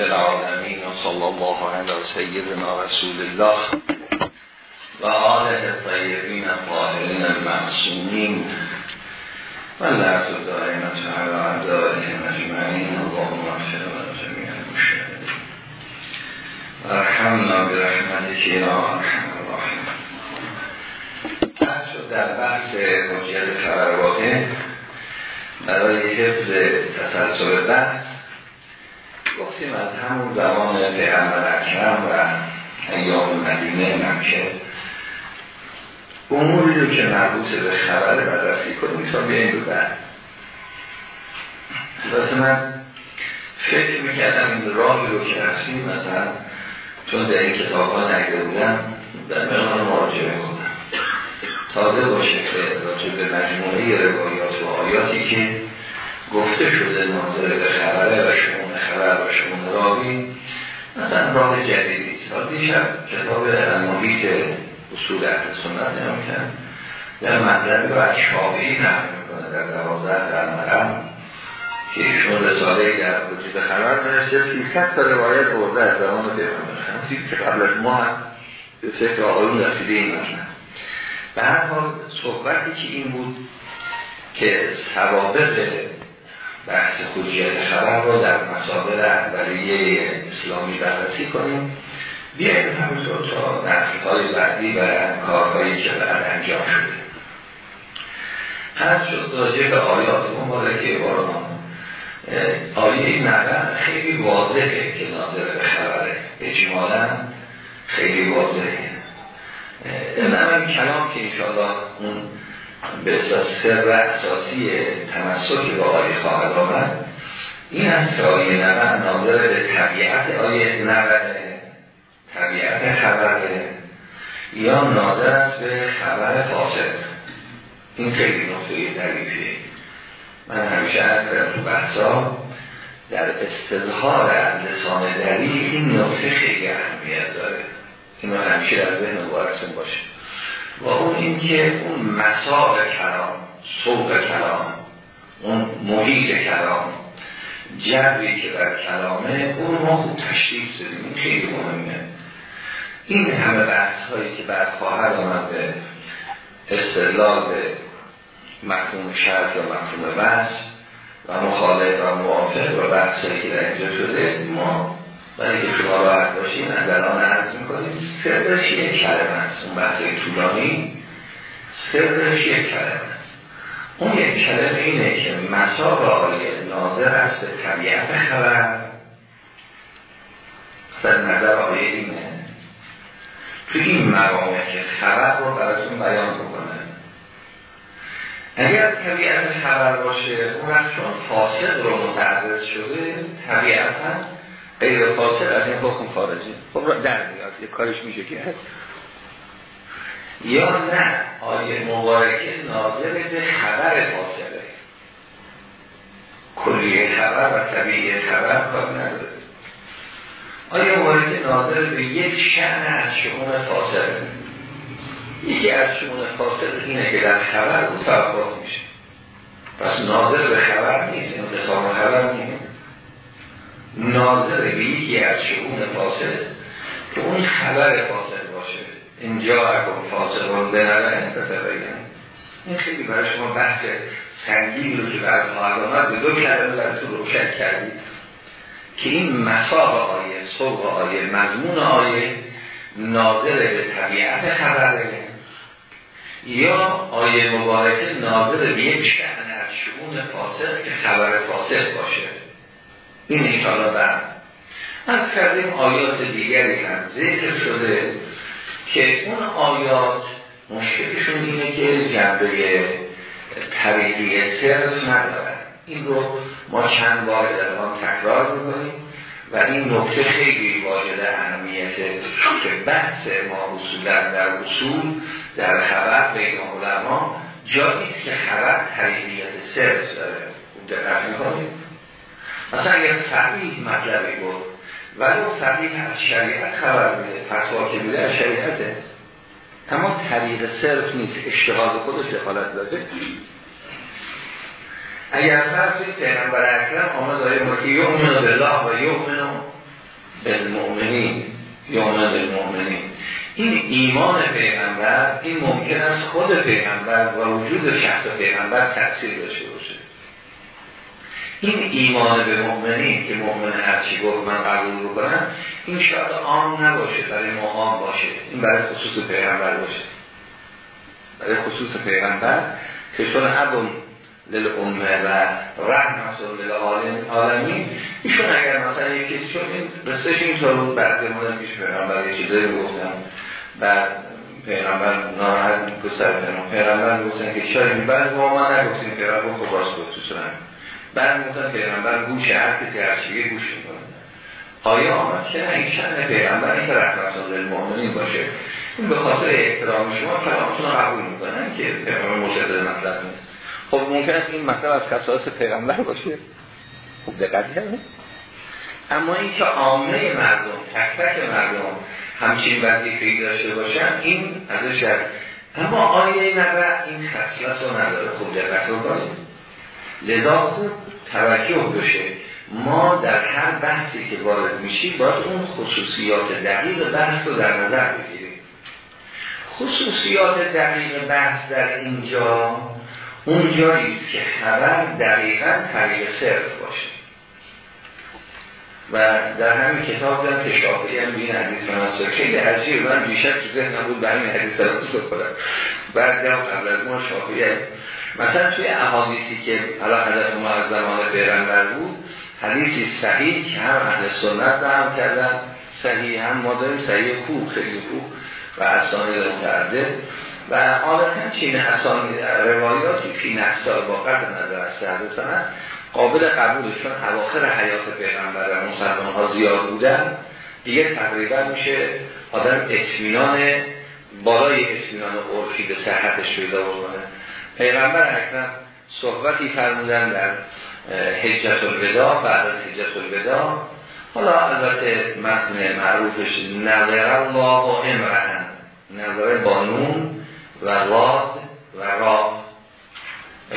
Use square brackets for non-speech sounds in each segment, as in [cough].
العالمین و صلی الله علی سیدنا رسول الله و آله طیبین الطاهرین المعصومین و لعب دائمت علی اعدائهم اجمعین. اللهم اغفر لنا جميع المشاهدین. و ارحمنا برحمتك یا ارحم الراحمین. در بحث حجیت خبر واقع برای حفظ تسلسل بحث گفتیم از همون زمان پیغمبر اکرم و ایام مدینه مکه. اموری رو که مربوط به خبر بررسی کنیم تا بیاییم رو بعد. البته من فکر می‌کردم این راهی رو که رفتیم مثلا چون در این کتاب ها نگه بودم در مقدار مراجعه کنم تازه باشه که راجع به مجموعه روایات و آیاتی که گفته شده ناظر به خبره و شمون خبر و شمون راوی. مثلا راه جدیدی. تا دیشب کتاب المحیط اصول اهل سنت نمیتن در مطلبی رو از شابهی نقل می‌کنه در دوازده در مرم که ایشون رساله در وجود خبر نرسه سیصد تا روایت برده از زمان پیغمبر. خمسی که قبل از ما هم به فکر آقایون رسیده این مطلب به هر حال صحبتی که این بود که سوابق بحث خودیت خبر رو در مصادر اولیه اسلامی بررسی کنیم. بیاییم همونطور تا نسل های بعدی و کارهایی که بعد انجام شده. هست شد راجع به آیات مبارکه باران آیه نقل خیلی واضحه که ناظر به خبره. اجمالا خیلی واضحه. اول کلام که انشاءالله اون به سر اساسی تمسک با آیه خواهد آمد این است که آیه نبر ناظر به طبیعت آیه نبر طبیعت خبره یا ناظر است به خبر فاسد. این خیلی نقطه ظریفیه من همیشه از تو بحثا در استظهار از لسان دلیل این نقطه خیلی اهمیت داره. اینو همیشه در ذهن مبارکتون باشه. و اون اینکه اون مساق کلام صوب کلام اون محیط کلام جبری که بر کلامه اون ما خوب تشریف داریم این خیلی مهمه. این همه بحث هایی که بعد خواهد آمد به استدلال مفهوم شرط یا مفهوم بحث و مخالف و موافق و بحث که در اینجا شده ما برای که شما راحت باشین از الان عرض می‌کنیم سرش یک کلمه است. اون بحث طولانی سرش یک کلمه است. اون یک کلمه اینه که آیه ناظر است به طبیعت خبر. سر نظر آیه اینه. تو این مقامه که خبر رو براتون بیان بکنه. اگر طبیعت خبر باشه اون چون فاسد رو متعرض شده طبیعتا غیر فاسد از این حکم خارجی. خب در میاد یه کارش میشه که. هست یا نه آیه مبارکه ناظر به خبر فاصله. کلیه خبر و طبیعی خبر کار نداره. آیه مبارکه ناظر به یک شعن از شمون فاصله. یکی از شمون فاصله اینه که در خبر او میشه. پس ناظر به خبر نیست این خبر نیست. ناظر به یکی از شعون فاصل که اون خبر فاصل باشه. اینجا اگر فاصل رو بنره این خیلی برای شما بحث سنگین رو که در آمد به دو کلمه در تو روشن کردید. که این مساق آیه صبح آیه مضمون آیه ناظر به طبیعت خبره. یا آیه مبارکه ناظر به یک شعن از شعون فاصل که خبر فاصل باشه. این انشاءالله بعد. از کردیم آیات دیگری هم ذکر شده که اون آیات مشکلشون اینه که جنبه طریقی صرف ندارن. این رو ما چند بار در آن تکرار می‌کنیم و این نکته خیلی واجد اهمیت که بحث ما اصولا در اصول در خبر بین علما جایی که خبر طریقیت صرف داره. دقت می‌کنیم مثلا اگر فقیه مطلبی بود. ولی فقیه از شریعت خبر میده فتوا که از شریعته. اما طریق صرف نیست اشتغال خودش دخالت داده. اگر فرض پیغمبر اکرم آمد آیه مکی یؤمن بالله و یؤمن بالمؤمنین. یومن بالمؤمنین. این ایمان پیغمبر این ممکن است خود پیغمبر و وجود شخص پیغمبر تأثیر داشته باشه. این ایمان به مؤمنین که مؤمن هرچی گفت من قبول بکنم این شاید عام نباشه برای ما عام باشه. این برای خصوص پیغمبر باشه. برای خصوص پیغمبر که چون ابون للعمه و رحمت للعالمین ایشون اگر مثلا یکی چون این رستش اینطور بود بعد مدن پیش پیغمبر یه چیزایی گفتم بعد پیغمبر ناراحت پسر پیغمبر پیغمبر گفتن که شاید بعد با ما نگفتیم پیغمبر خب باز گفت تو گفتن پیغمبر گوش هر کسی هر چیه گوش می‌کنه. آیا آمد که این شأن پیغمبر این رحمت للمؤمنین باشه؟ این به خاطر احترام شما کلامتون رو قبول می‌کنن که پیغمبر مشهد مطلب نیست. خب ممکن است این مطلب از خصائص پیغمبر باشه. خوب دقت کردید اما این که عامه مردم تک تک مردم همچین وظیفه‌ای داشته باشن این ازش هست اما آیا این این خصیت رو نداره؟ خوب دقت بکنید. لذا خوب توجه بشه ما در هر بحثی که وارد میشیم باید اون خصوصیات دقیق بحث رو در نظر بگیریم. خصوصیات دقیق بحث در اینجا اون جایی که خبر دقیقا طریق صرف باشه. و در همین کتاب دارم که شافعی هم بین حدیث مناسب. خیلی عجیب من بیشتر تو ذهن بود به همین حدیث تلقیص بکنم بعد قبل از ما شافعی مثلا توی احادیثی که حالا حضرت ما از زمان پیغمبر بود حدیثی صحیح که هم اهل سنت هم کردن صحیح هم ما داریم صحیح خوب خیلی خوب و اسامی متعدد. و عادتا چین اسامی روایاتی فی نفسال با قدر نظر از سنت قابل قبولش چون اواخر حیات پیغمبر و مسلمان ها زیاد بودن. دیگه تقریبا میشه آدم اطمینان بالای اطمینان عرفی به صحتش پیدا بکنه. پیغمبر اکرم صحبتی فرمودن در حجت الوداع بعد از حجت الوداع حالا البته متن معروفش نظر الله و امرهن نظر بانون و راد و راد.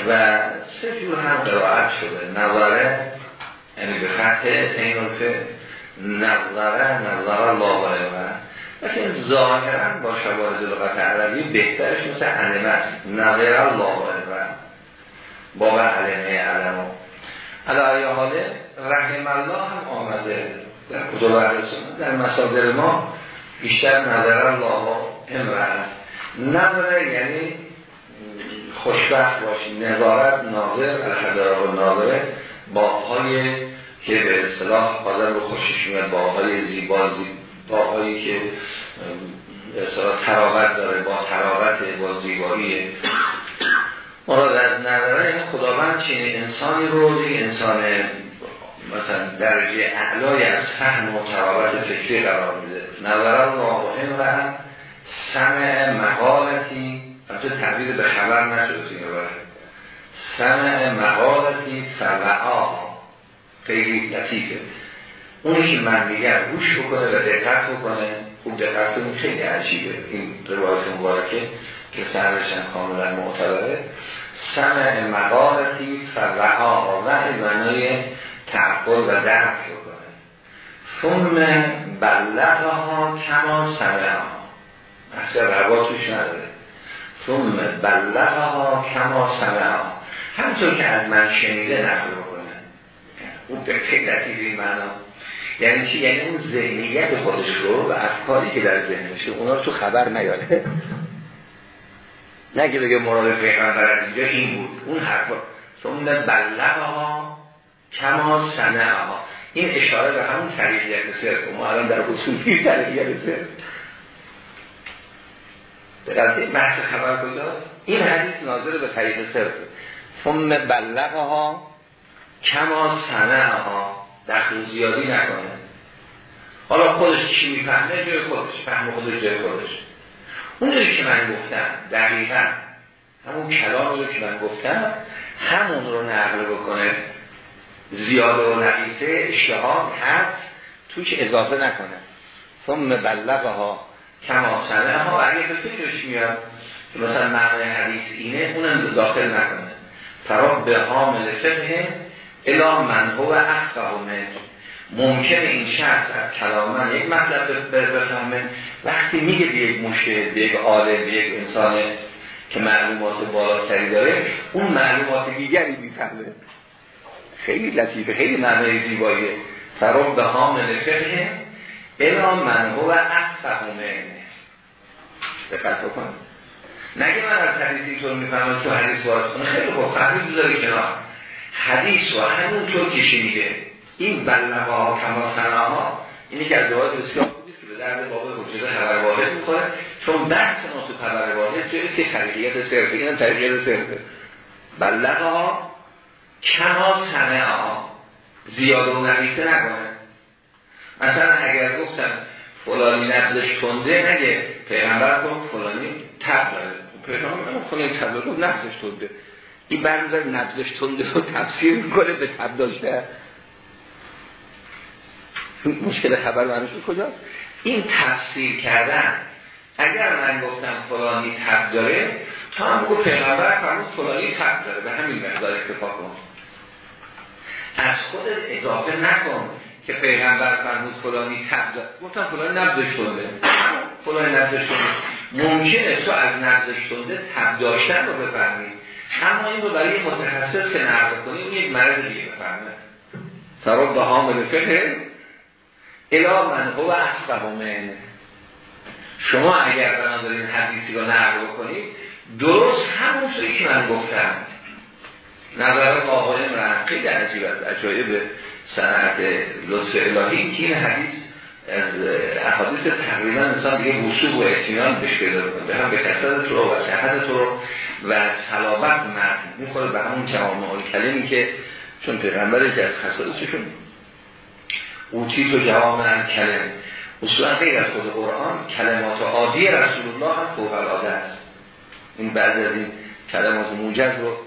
و سه جور هم قرائت شده. نظره یعنی به خط این نظره نظره الله و امرهن لیکن ظاهرا با شواهد لغت عربی بهترش مثل علمه است. نظر الله و امرهن باب علمه علمه علی حاله رحم الله هم آمده در کتب در مصادر ما بیشتر نظر الله امرأت نظر یعنی خوشبخت باشی. نظارت ناظر الحضر و ناظره باهای که به اصطلاح حاضر رو خوشش میاد باهای زیبا باهایی که اصطلاح تراوت داره با تراوت با زیبایی مراد از نظره این خداوند چین انسانی رو انسان مثلا درجه اعلای از فهم و تراوت فکری قرار میده. نظر الله و سمع مقالتی البته تبدیل به خبر نشده این سمع مقالتی فوعا. خیلی لطیفه. من میگم گوش بکنه و دقت بکنه. خوب دقت کنید خیلی عجیبه. این روایت مبارکه که سرشن کاملا معتبره. سمع مقالتی فوعا و معنای تعقل و درک بکنه. ثم ها کما سمع ها اصلا روا توش نداره. ثم ها کما سمع ها همطور که از من شنیده نقل اون به لطیف این معنا؟ یعنی چی؟ یعنی اون ذهنیت خودش رو و افکاری که در ذهنشه اونا رو تو خبر نیاره. نگه بگه مراد پیغمبر از اینجا این بود اون حرفا ثم بلغه ها کما سمع ها این اشاره به همون طریقیت صرف ما الان در اصولی طریقیت صرف به بحث خبر کجاست؟ این حدیث ناظر به طریق صرف. ثم بلغه ها کما سمع ها دخل زیادی نکنه. حالا خودش چی می‌فهمه؟ جای خودش. فهم خودش جای خودش. اون که من گفتم دقیقا همون کلام رو که من گفتم همون رو نقل بکنه. زیاده و نقیصه اشتهاد هست توش اضافه نکنه. ثم بلغه ها کما سنه ها اگه به فکرش میاد مثلا معنی حدیث اینه اونم داخل نکنه. فراب به حامل فقه الا من هو افقه ممکن این شخص از کلام من یک مطلب بفهمه. وقتی میگه به یک مشکل به یک عالم به یک انسان که معلومات بالاتری داره اون معلومات دیگری می‌فهمه. خیلی لطیفه خیلی معنی زیباییه. فرام به حامل فقه الا من هو افهمه دقت بکن نگه من از حدیثی طور می‌فهمم تو حدیث وارد کنه خیلی خوب. حدیث داره کنار. حدیث و همونطور که شنیده این بلغه ها کما سناها اینی که از جواز بسیار بودید که به درد باب حجت خبر واحد می‌خوره چون بحث ما تو خبر واحد جایی که طریقیت صرفه اینم طریقیت صرفه بلغه ها کما سنه ها زیاد و نویسه نکنه. مثلا اگر گفتم فلانی نقلش کنده نگه پیغمبر کن فلانی تب داره. پیغمبر فلانی تب داره نقلش تنده. این برمیزار نقلش تنده رو تفسیر می‌کنه به تب داشته مشکل خبر معنیش کجاست؟ این تفسیر کردن اگر من گفتم فلانی تب داره تا هم بگو پیغمبر فرمود فلانی تب داره. به همین مقدار اکتفا کن از خودت اضافه نکن که پیغمبر فرمود فلانی تب داره. گفتم فلانی نبزش شده فلانی نبزش شده ممکنه تو از نبزش شده تب داشتن رو بفرمید این رو برای متخصص که نقل کنی اون یک مرض دیگه بفرمه سراب به حامل فقه الا من هو افقه شما اگر بنا دارین حدیثی رو نقل بکنید درست همون سوی که من گفتم. نظر قاقایم رنقی در عجیب از عجایب سنعت لطف الهی. که این حدیث از احادیث تقریبا انسان دیگه وصول و احتیان بهش پیدا بکنه به هم به کسرت رو و صحت رو و صلابت متن می‌خوره به همون جوامع کلمی که چون پیغمبری که از خصائصشون اوتی تو جواب من کلم اصلا غیر از خود قرآن کلمات عادی رسول الله هم فوق العاده است. این بعض از این کلمات موجز رو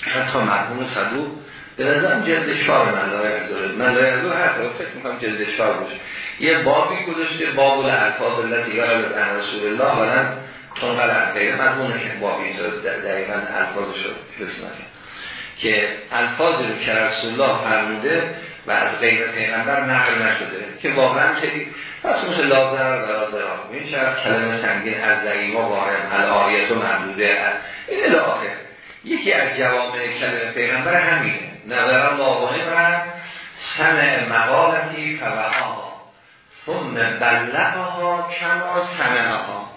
حتی مرحوم صدوق به نظرم جلد شار من لای ازاره من لای ازاره هست فکر می‌کنم جلد شار باشه. یه بابی گذاشته باب الالفاظ التي یار به رسول الله ولن چون غلط غیر مضمون که بابی دقیقا الفاظش رو حفظ که الفاظ رو که رسول الله فرموده و از غیر پیغمبر نقل نشده که واقعا خیلی پس مثل لازر و لازر این شب کلمه سنگین از زعیما وارم الآیت و محدوده. این الاخر یکی از جوامع کلمه پیغمبر همینه. نظر الله و سمع مقالتی فوحاها ثم بلغها کما سمعها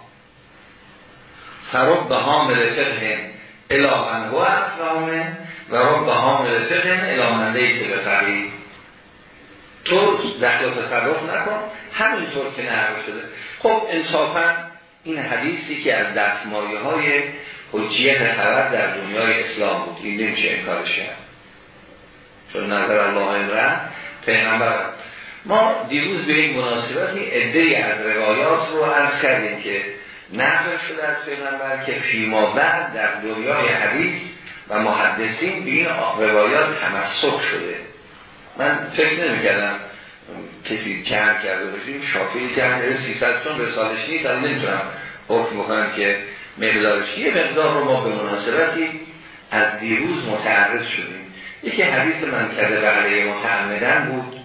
فرب به حامل فقه الامن و افرامه و رب به حامل فقه الامن لیت به فقید تو دخل تصرف نکن. همینطور که نقل شده. خب انصافا این حدیثی که از دستمایه های حجیت خبر در دنیای اسلام بود. این نمیشه انکارش کرد. چون نظر الله امره پیغمبر. ما دیروز به این مناسبتی ادهی از روایات رو عرض کردیم که نقل شده از پیغمبر که فیما بعد در دنیای حدیث و محدثین به این روایات تمسک شده. من فکر نمی کردم کسی جمع کرده باشیم شافعی جمع کرده 300 چون رسالش نیست الان نمی‌تونم حکم بکنم که مقدارش. یه مقدار رو ما به مناسبتی از دیروز متعرض شدیم. یکی حدیث من کرده بقیه متعمدن بود.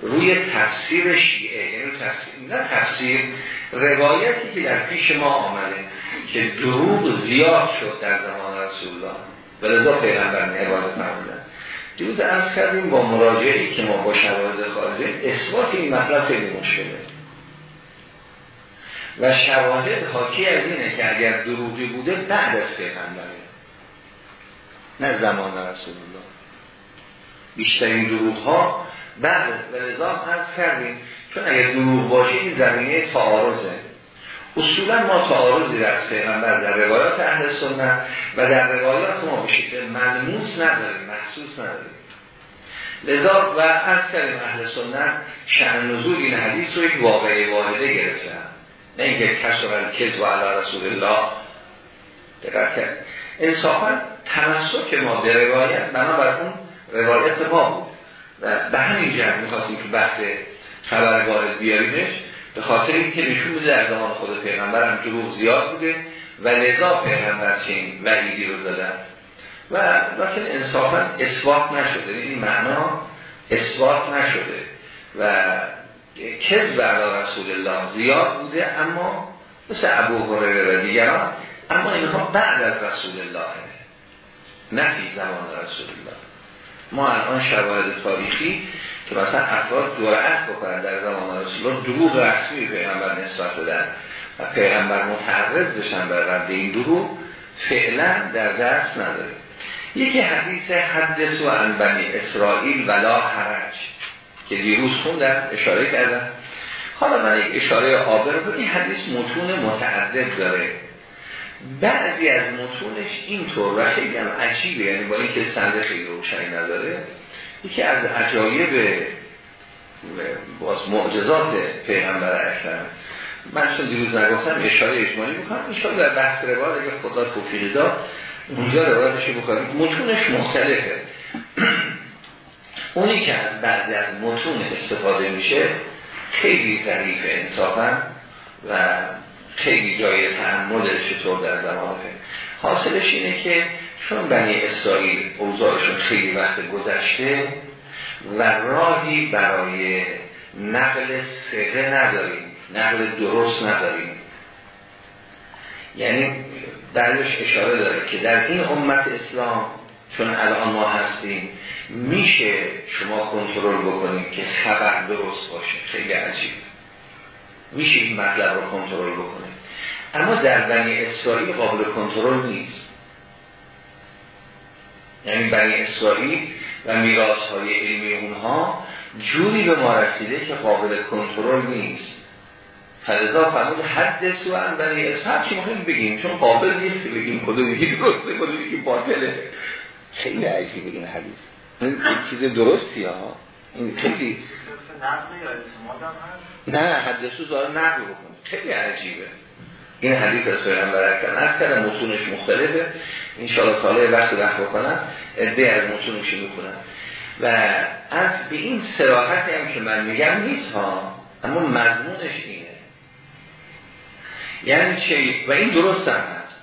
روی تفسیر شیعه یعنی تفسیر نه تفسیر روایتی که در پیش ما آمده که دروغ زیاد شد در زمان رسول الله به رضا پیغمبر عبادت معمولن دیروز ارز کردیم با مراجعی که ما با شواهد خارجه اثبات این مطلب خیلی مشکله و شواهد حاکی از اینه که اگر دروغی بوده بعد از پیغمبره. نه زمان رسول الله. بیشترین دروغ ها بعد و نظام ارز کردیم چون اگر دروغ باشه این زمینه تعارضه. اصولا ما تعارضی در پیغمبر در روایات اهل سنت و در روایات ما به شکل ملموس نداریم محسوس نداریم. لذا و از کردیم اهل سنت شأن نزول این حدیث رو یک واقعی واحده گرفتن. نه اینکه کسر کز و علی رسول الله کرد. انصافا تمسک ما به روایت بنابر اون روایت ما بود. و به همین جهت می‌خواستیم که بحث خبر وارد بیاریمش به خاطر اینکه نشون بوده در زمان خود پیغمبر هم دروغ زیاد بوده و لذا پیغمبر چین وحیدی رو دادن. و لیکن انصافا اثبات نشده. این معنا اثبات نشده. و کذب علی رسول الله زیاد بوده اما مثل ابو هریره و دیگران اما اینها بعد از رسول الله. نه زمان رسول الله. ما الان شواهد تاریخی که مثلا افراد دورت بکنن در زمان رسول الله دروغ رسمی پیغمبر نسبت بدن و پیغمبر متعرض بشن بر رد این دروغ فعلا در دست نداره. یکی حدیث حدث و انبنی اسرائیل ولا حرج که دیروز خوندم اشاره کردم. حالا من اشاره آبر رو این حدیث متون متعدد داره. بعضی از متونش اینطور و خیلی هم عجیبه یعنی با اینکه سنده خیلی روشنی نداره یکی از عجایب باز معجزات پیغمبر اکرم. من چون دیروز نگفتم اشاره اجمالی بکنم اشاره در بحث روایت اگر خدا توفیقی داد اونجا روایتش بکنم متونش مختلفه. [clears throat] اونی که از بعضی از متون استفاده میشه خیلی ضعیف انصافا و خیلی جای تحمل چطور در زمان حاصلش اینه که چون بنی اسرائیل اوضاعشون خیلی وقت گذشته و راهی برای نقل سقه نداریم نقل درست نداریم. یعنی بعدش اشاره داره که در این امت اسلام چون الان ما هستیم میشه شما کنترل بکنید که خبر درست باشه. خیلی عجیب. میشه این مطلب رو کنترل بکنید اما در بنی اسرائیل قابل کنترل نیست. یعنی بنی اسرائیل و میراث های علمی اونها جوری به ما رسیده که قابل کنترل نیست. فلذا فرمود حد سو بنی اسحاق چی مهم بگیم چون قابل نیست که بگیم کدوم یکی درسته کدوم یکی باطله. خیلی عجیبه این حدیث. این چیز درستی ها. این خیلی نه حدثو زاره نقل بکن خیلی عجیبه. این حدیث از پیغمبر اکرم از کردم. متونش مختلفه. انشاءالله تعالی وقت وقت بکنم عده از متونش می‌کنم و از به این سراحتی هم که من میگم نیست ها اما مضمونش اینه. یعنی چه و این درست هم هست.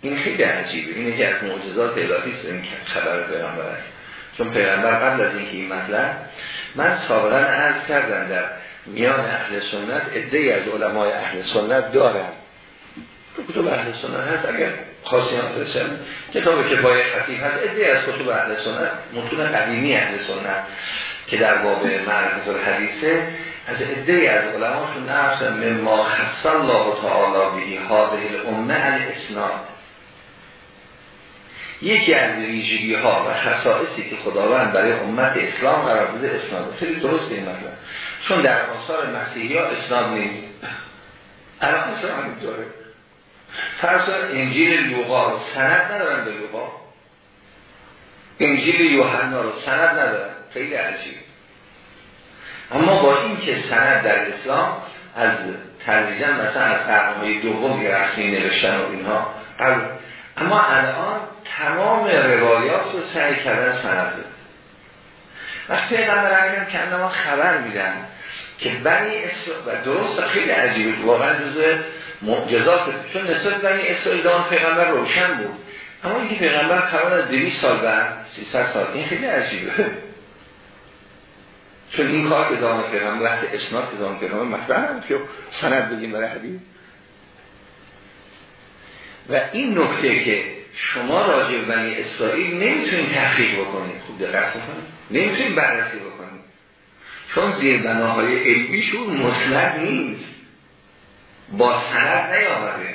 این خیلی عجیبه. اینه که از معجزات الهی است. این خبر پیغمبر چون پیغمبر قبل از اینکه این مطلب من سابقا عرض کردم در میان اهل سنت ادهی از علمای اهل سنت دارن. کتب اهل سنت هست اگر خاصی هم رسن کتاب که بای خطیب هست ادهی از کتب اهل سنت متون قدیمی اهل سنت که در باب معرفت الحدیثه از ادهی از علماشون نفس مما خص الله تعالی بهی هذه الامه الاسناد یکی از ویژگی ها و خصائصی که خداوند برای امت اسلام قرار بده اسناد. خیلی درست این مطلب. چون در آثار مسیحی ها اسناد نیست. الان اسلام داره. فرض انجیل لوقا رو سند ندارن به لوقا. انجیل یوحنا رو سند ندارن. خیلی عجیب. اما با این که سند در اسلام از تدریجا مثلا از تقامه دوم رسمی نوشتن و اینها اما الان تمام روایات رو سعی کردن سند بده وقتی پیغمبر اکرم که ما خبر میدن که بنی اسرائیل و درست خیلی عجیبه. واقعا جزء معجزات چون نسبت بنی اسرائیل دان پیغمبر روشن بود. اما اینکه پیغمبر خبر از 200 سال بعد 300 سال این خیلی عجیبه. چون این کار که زمان پیغمبر وقت اسناد که زمان پیغمبر مطرح که سند بگیم برای حدیث. و این نکته که شما راجع بنی اسرائیل نمی‌تونید تحقیق بکنید. خوب دقت بکنید. نمی‌تونید بررسی بکنید. چون زیر بناهای علمیشون مسند نیست. با سند نیامده.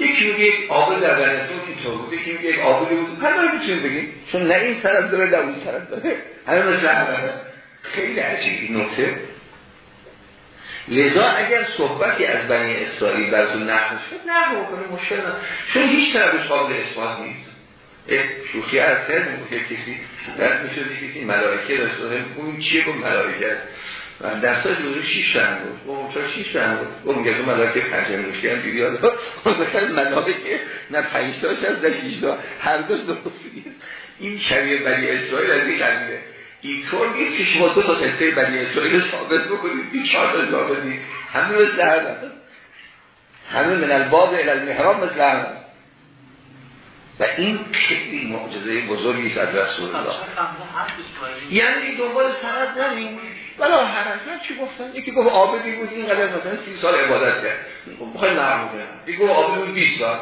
یکی میگه یک آبل در بنیسون که تو بود یکی میگه یک آبلی بود همه می‌تونید بگید. چون نه این سند داره نه اون سند داره. همه مثل همه. خیلی عجیبی. نکته. لذا اگر صحبتی از بنی اسرائیل براتون نقل شد نقل بکنه مشکل چون هیچ طرفش قابل اثبات نیست. شوخی از کرد که کسی در میشه کسی ملائکه داشته اون چیه؟ با ملائکه است. و دستاش بزرگ شیش رنگ بود. گفتم چرا شیش رنگ بود. گفتم میگه ملائکه پنجم روشی هم دیدی حالا مثلا ملائکه نه پنج تاش هست نه شیش تا. هر دوش درست این شبیه بنی اسرائیل از این قضیه. اینطور نیست که شما دو تا قصه بنی اسرائیل ثابت بکنید این چهار تا ثابت نیست. همه مثل همه همه من الباب الى المحرام مثل همه و این خیلی معجزه بزرگی است از رسول الله. یعنی دنبال سند نریم. ولا هر چی گفتن؟ یکی گفت عابدی بود اینقدر مثلا سی سال عبادت کرد. بخوای معلومه یکی گفت عابدی بود 20 سال.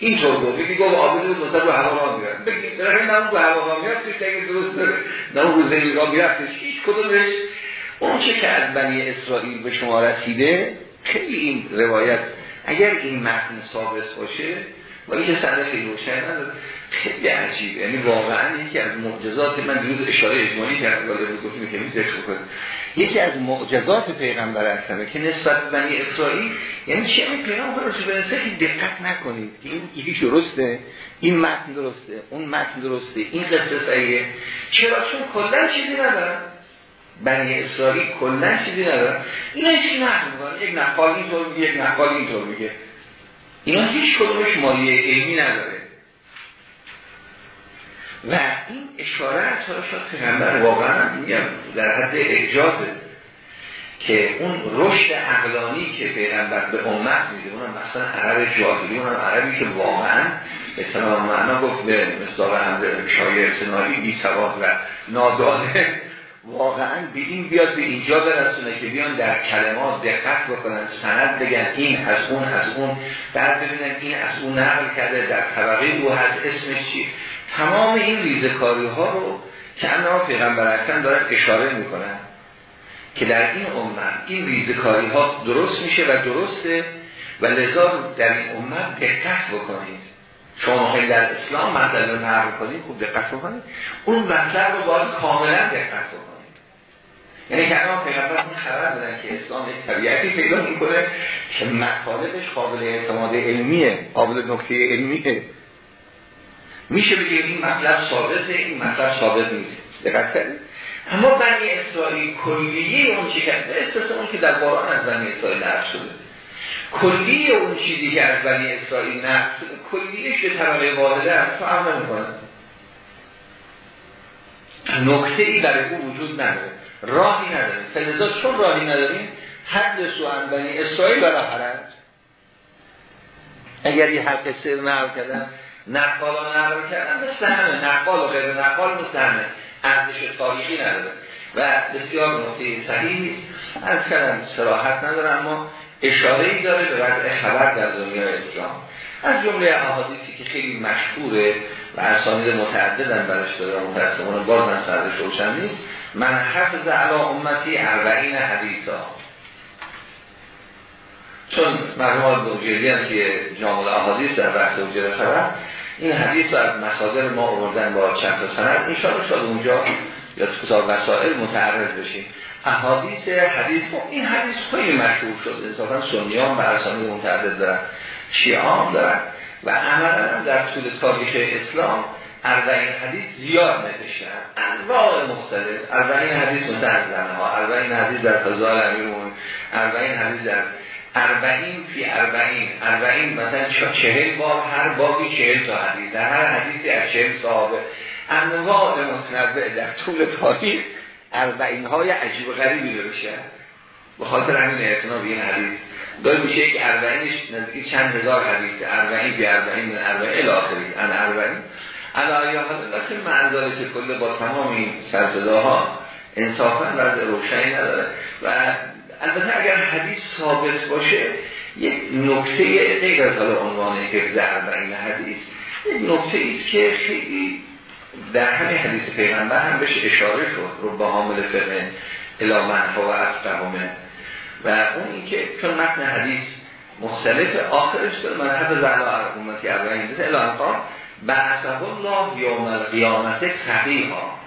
اینطور گفت یکی گفت عابدی بود مثلا رو هوا را میرد بگید در نه رو هوا که اگه درست داره؟ نه اون زمین را میرفتش. هیچ کدومش. اون چه که از بنی اسرائیل به شما رسیده خیلی این روایت اگر این متن ثابت باشه ولی که سند خیلی روشن خیلی عجیبه. یعنی واقعا یکی از معجزات من دیروز اشاره اجمالی کردم. ولی گفتیم که میشه یکی از معجزات پیغمبر اکرمه که نسبت به بنی اسرائیل یعنی چه این پیغمبر رو که دقت نکنید که این یکی درسته این متن درسته اون متن درسته این قصه صحیحه. چرا؟ چون کلا چیزی ندارن. بنی اسرائیل کلا چیزی ندارن. اینا چیزی نقل یک نقال اینطور میگه یک نقال اینطور میگه. اینا هیچ کدومش مالیه علمی نداره. و این اشاره از شاید پیغمبر واقعا میگم در حد اجازه که اون رشد عقلانی که پیغمبر به امت میده اونم مثلا عرب جاهلی اونم عربی که واقعا به تمام معنا گفت به مثال هم شایر سناری بی و نادانه واقعا به این بیاد به اینجا برسونه که بیان در کلمات دقت بکنن سند بگن این از اون از اون در ببینن این از اون نقل کرده در طبقه او از اسمش چی تمام این ریزکاری ها رو که انا پیغمبر اکرم دارد اشاره می‌کنن که در این امت این ریزکاری ها درست میشه و درسته و لذا در این امت دقت بکنید. شما در اسلام مطلب رو نقل کنید خوب دقت بکنید. اون مطلب رو باید کاملا دقت بکنید. یعنی که الان پیغمبر اون خبر دادن که اسلام یک طبیعتی پیدا می‌کنه که مطالبش قابل اعتماد علمیه قابل نکته علمیه. میشه بگیم این مطلب ثابته این مطلب ثابت نیست. دقت کنید اما بنی اسرائیل کلیه اون چی کرد؟ به اون که در قرآن از بنی اسرائیل نقل شده. کلیه اون چیزی که از بنی اسرائیل نقل شده؟ کلیهش به طبقه واحده است. فهم نمی‌کنه نکته ای برای او وجود نداره. راهی نداریم فلزا چون راهی نداریم حد سوان بنی اسرائیل برای اگر یه حق قصه نقل کردن نقال ها نقل کردن به همه نقال و غیر نقال مثل همه ارزش تاریخی نداره. و بسیار نقطه صحیح نیست. از کردم سراحت نداره اما اشاره ای داره به وضع خبر در دنیا اسلام. از جمله احادیثی که خیلی مشهوره و اسانید متعددن برش داره. متاسفانه باز من سرش روشن نیست. من حفظ علا امتی اربعین حدیثا. چون مرحوم دوجیری هم که جامل احادیث در بحث وجود خبر این حدیث رو از ما آوردن با چند تا سند. این شاید اونجا یا کتاب وسائل متعرض بشیم. احادیث حدیث این حدیث خیلی مشهور شد انصافا سنیان و اسامی متعدد دارن. شیعان دارن. و عملا در طول تاریخ اسلام اربعین حدیث زیاد نوشتن. انواع مختلف. اربعین حدیث مثل از اربعین حدیث در فضال امیرون. اربعین حدیث در اربعین فی اربعین. اربعین مثلا چهل بار هر بابی چهل تا حدیث. در هر حدیثی از چهل صحابه. انواع متنوع در طول تاریخ اربعین های عجیب غریبی نوشتن به خاطر همین اعتنا به این حدیث. داره میشه که اربعینش نزدیک چند هزار حدیث. اربعین بی اربعین من اربعین الاخری ان اربعین. علایه که منظره که کل با تمام این سرزداها انصافا وضع روشنی نداره. و البته اگر حدیث ثابت باشه یک نکته غیر از حالا عنوان حفظ اربعین حدیث یک نکته ایست که خیلی در همین حدیث پیغمبر هم بهش اشاره شد رو با حامل فقه الامنها و افقهمه و اون اینکه چون متن حدیث مختلف آخرش داره من حفظ علا امتی اربعین بسه الانقا بعثه الله یوم القیامت ها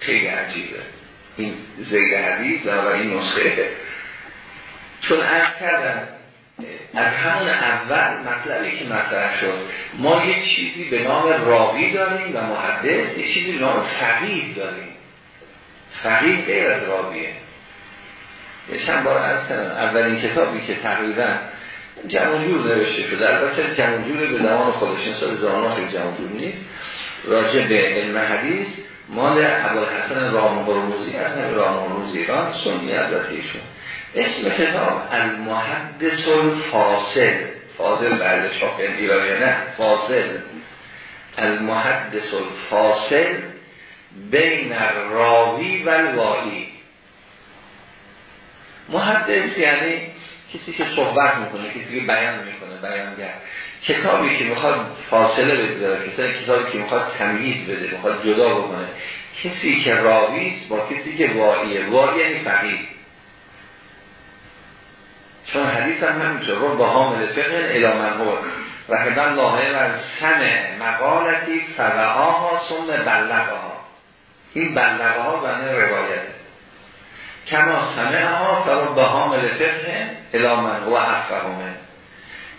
خیلی عجیبه. این زید حدیث و این نسخه. چون از کردم از همون اول مطلبی که مطرح شد ما یه چیزی به نام راوی داریم و محدث یه چیزی به نام فقیه داریم. فقیه غیر از راویه. یه چند بار از اولین کتابی که تقریبا جمع جور نوشته شده البته جمع جور به زمان خودش این سال زمان خیلی جمع جور نیست راجع به علم حدیث. مال عبالحسن رام هرموزی از نمی رام ایران سنی ایشون. اسم کتاب المحدث الفاصل فاضل بعد شاخه ایرانی نه فاصل المحدث الفاصل بین راوی و الواهی. محدث یعنی کسی که صحبت می‌کنه کسی که بیان می‌کنه بیانگر. کتابی که می‌خواد فاصله بگذاره کسی کتابی که می‌خواد تمییز بده می‌خواد جدا بکنه کسی که راویست با کسی که واعیه. واعی یعنی فقیه. چون حدیث هم همینطور. رو با حامل فقه الامن هو رحمه الله و سمع مقالتی فوعاها سم بلغها. این بلغها ها بنده روایته. کما سمع ها فرو به حامل فقه الامن و افقهمه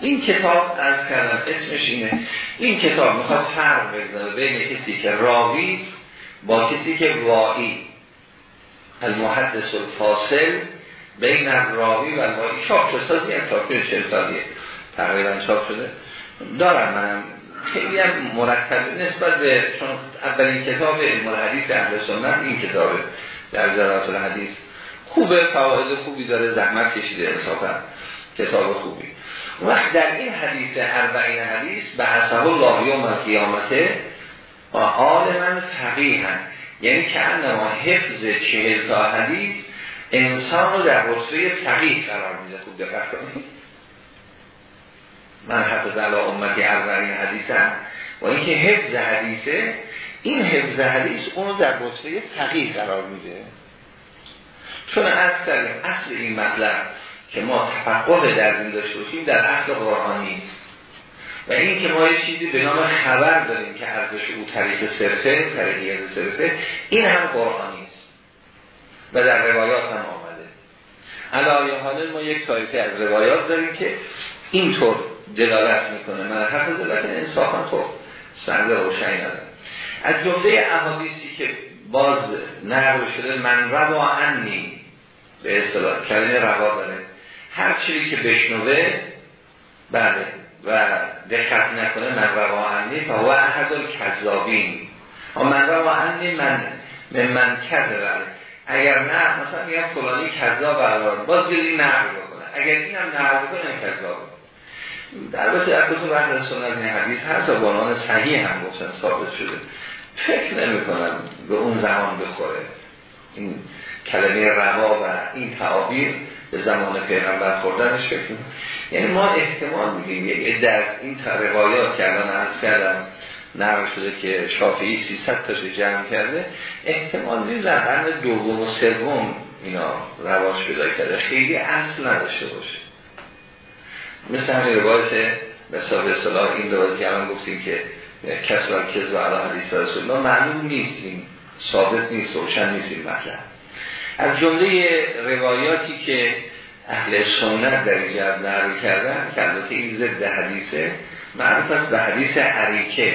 این کتاب از کردم اسمش اینه. این کتاب می‌خواد فرق بگذاره بین کسی که راوی با کسی که واعی. المحدث الفاصل بین راوی و واعی. چاپ شده تازی هم چاپ چه سالیه تقریبا چاپ شده. دارم منم. خیلی هم مرتب نسبت به چون اولین کتاب علم الحدیث اهل سنت این کتابه در جرات الحدیث. خوبه فواید خوبی داره زحمت کشیده انصافا کتاب خوبی. وقت در این حدیث اربعین حدیث به حسب الله یوم قیامته من فقیهن یعنی که انما حفظ چهل تا حدیث انسان رو در رتبه فقیه قرار میده. خوب دقت کنید. من حفظ علا امتی اربعین حدیثم. و اینکه حفظ حدیثه این حفظ حدیث اونو در رتبه فقیه قرار میده. چون از اصل این مطلب که ما تفقه در این داشته باشیم در اصل قرآنی و این که ما یه چیزی به نام خبر داریم که ارزش او طریق صرفه طریق صرفه این هم قرآنی است و در روایات هم آمده. علایه حال ما یک تایفه از روایات داریم که اینطور دلالت می‌کنه. من حفظ لیکن انصافا خب سرده روشنی ندارم از جمله احادیثی که باز نقل شده من روا عنی به اصطلاح کلمه روا داره. هر چیزی که بشنوه بله. و دقت نکنه من روا عنی فهو احد الکذابین. و من روا عنی من من من بله. اگر نه مثلا میگم فلانی کذاب برادر باز گلی نقل بکنه. اگر اینم نقل بکنه کذاب. در بسه در کتب بعد سنت این حدیث هست و بانان صحیح هم گفتن ثابت شده. فکر نمی کنم به اون زمان بخوره. این کلمه روا و این تعابیر به زمان پیغمبر خوردنش فکر یعنی ما احتمال میگیم یک در این روایات که الان عرض کردم نقل شده که شافعی 300 تاش جمع کرده احتمال میگیم در قرن دوم و سوم اینا رواج پیدا کرده. خیلی اصل نداشته باشه. مثل همین روایت به اصطلاح این روایت که الان گفتیم که کس را کذب علی حدیث رسول الله معلوم نیست این ثابت نیست روشن نیست این مطلب. از جمله روایاتی که اهل سنت در اینجا نقل کردن که البته این ضد حدیثه معروف است به حدیث عریکه.